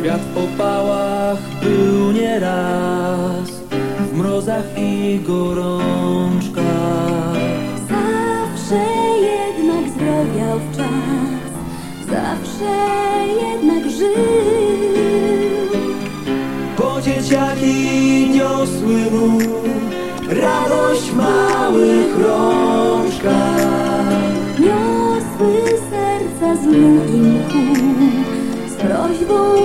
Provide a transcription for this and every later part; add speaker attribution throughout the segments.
Speaker 1: Świat w opałach był nieraz W mrozach i gorączkach
Speaker 2: Zawsze jednak zdrowiał w czas, zawsze jednak żył.
Speaker 1: Bo dzieciaki niosły mu Radość w małych rączkach
Speaker 2: Niosły serca z i mchu, z prośbą,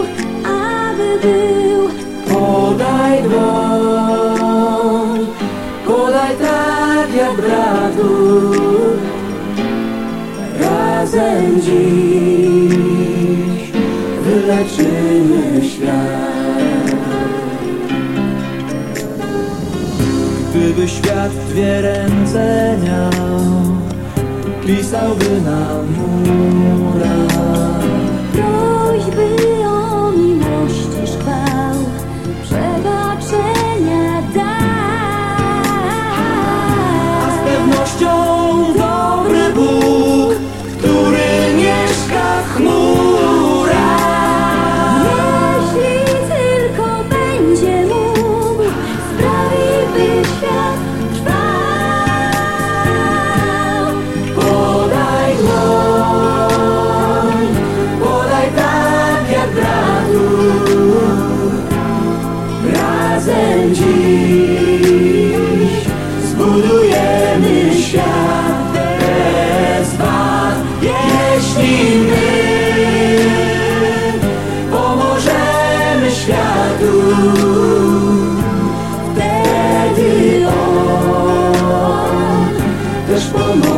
Speaker 1: jak bratu Razem dziś Wyleczymy świat. Gdyby świat dwie ręce miał Pisałby na murach jeśli pomożemy światu, wtedy on też pomoże.